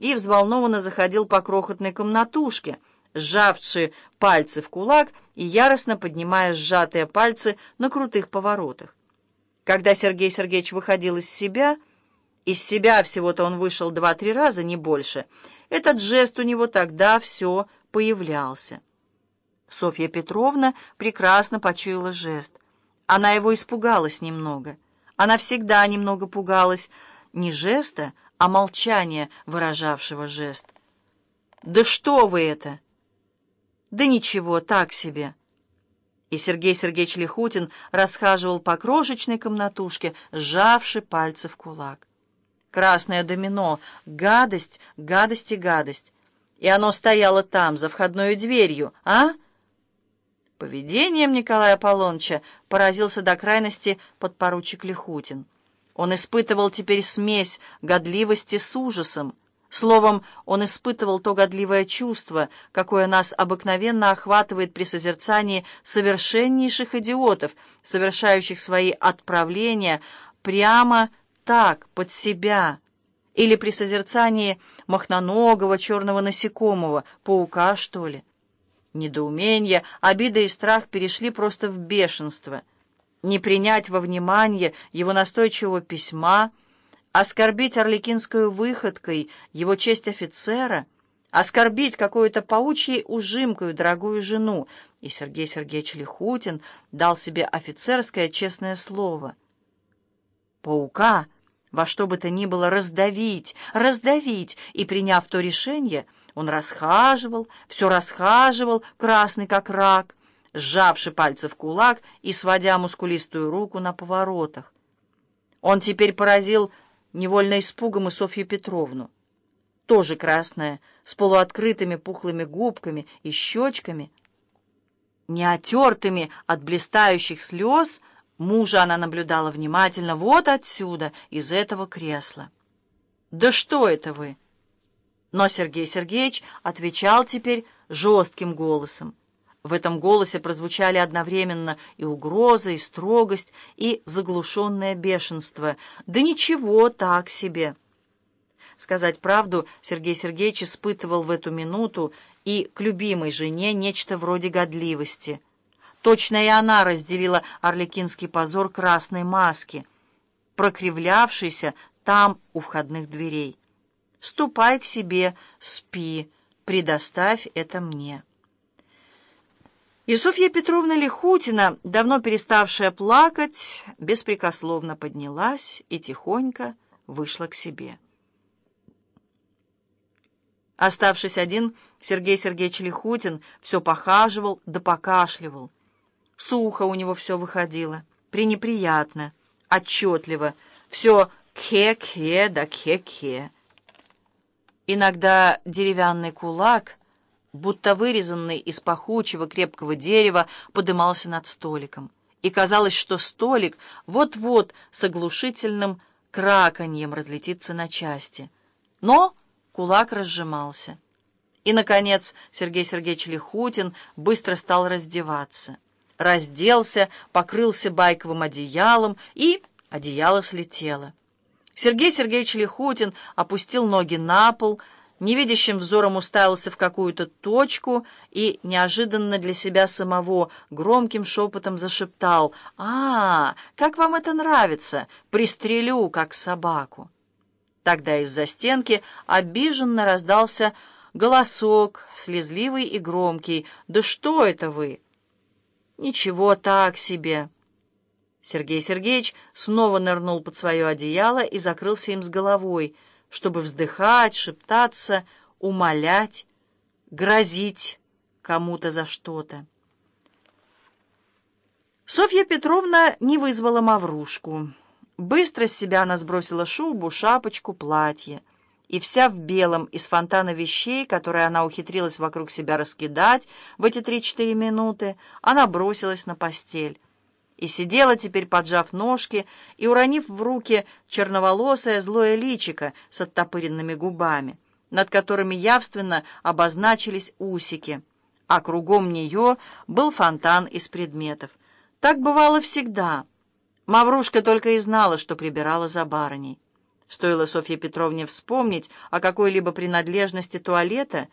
и взволнованно заходил по крохотной комнатушке, сжавши пальцы в кулак и яростно поднимая сжатые пальцы на крутых поворотах. Когда Сергей Сергеевич выходил из себя, из себя всего-то он вышел два-три раза, не больше, этот жест у него тогда все появлялся. Софья Петровна прекрасно почуяла жест. Она его испугалась немного. Она всегда немного пугалась не жеста, а молчания, выражавшего жест. «Да что вы это?» «Да ничего, так себе». И Сергей Сергеевич Лихутин расхаживал по крошечной комнатушке, сжавши пальцы в кулак. Красное домино, гадость, гадость и гадость. И оно стояло там, за входной дверью, а? Поведением Николая Аполлоныча поразился до крайности подпоручик Лихутин. Он испытывал теперь смесь годливости с ужасом. Словом, он испытывал то годливое чувство, какое нас обыкновенно охватывает при созерцании совершеннейших идиотов, совершающих свои отправления прямо так, под себя, или при созерцании махноногого черного насекомого, паука, что ли. Недоумение, обида и страх перешли просто в бешенство. Не принять во внимание его настойчивого письма, оскорбить орликинской выходкой его честь офицера, оскорбить какую-то паучьей ужимкою дорогую жену, и Сергей Сергеевич Лихутин дал себе офицерское честное слово. Паука во что бы то ни было раздавить, раздавить, и, приняв то решение, он расхаживал, все расхаживал, красный как рак, сжавший пальцы в кулак и сводя мускулистую руку на поворотах. Он теперь поразил невольно испугом и Софью Петровну. Тоже красная, с полуоткрытыми пухлыми губками и щечками. Не отертыми от блистающих слез мужа она наблюдала внимательно вот отсюда, из этого кресла. «Да что это вы?» Но Сергей Сергеевич отвечал теперь жестким голосом. В этом голосе прозвучали одновременно и угроза, и строгость, и заглушенное бешенство. «Да ничего, так себе!» Сказать правду, Сергей Сергеевич испытывал в эту минуту и к любимой жене нечто вроде годливости. Точно и она разделила орликинский позор красной маски, прокривлявшейся там у входных дверей. «Ступай к себе, спи, предоставь это мне». И Софья Петровна Лихутина, давно переставшая плакать, беспрекословно поднялась и тихонько вышла к себе. Оставшись один, Сергей Сергеевич Лихутин все похаживал да покашливал. Сухо у него все выходило, пренеприятно, отчетливо, все кхе-кхе да кхе-кхе. Иногда деревянный кулак — будто вырезанный из пахучего крепкого дерева, подымался над столиком. И казалось, что столик вот-вот с оглушительным краканьем разлетится на части. Но кулак разжимался. И, наконец, Сергей Сергеевич Лихутин быстро стал раздеваться. Разделся, покрылся байковым одеялом, и одеяло слетело. Сергей Сергеевич Лихутин опустил ноги на пол, невидящим взором уставился в какую-то точку и неожиданно для себя самого громким шепотом зашептал «А, как вам это нравится? Пристрелю, как собаку!» Тогда из-за стенки обиженно раздался голосок, слезливый и громкий. «Да что это вы?» «Ничего так себе!» Сергей Сергеевич снова нырнул под свое одеяло и закрылся им с головой — чтобы вздыхать, шептаться, умолять, грозить кому-то за что-то. Софья Петровна не вызвала Маврушку. Быстро с себя она сбросила шубу, шапочку, платье. И вся в белом из фонтана вещей, которые она ухитрилась вокруг себя раскидать в эти три-четыре минуты, она бросилась на постель и сидела теперь, поджав ножки и уронив в руки черноволосое злое личико с оттопыренными губами, над которыми явственно обозначились усики, а кругом нее был фонтан из предметов. Так бывало всегда. Маврушка только и знала, что прибирала за барыней. Стоило Софье Петровне вспомнить о какой-либо принадлежности туалета,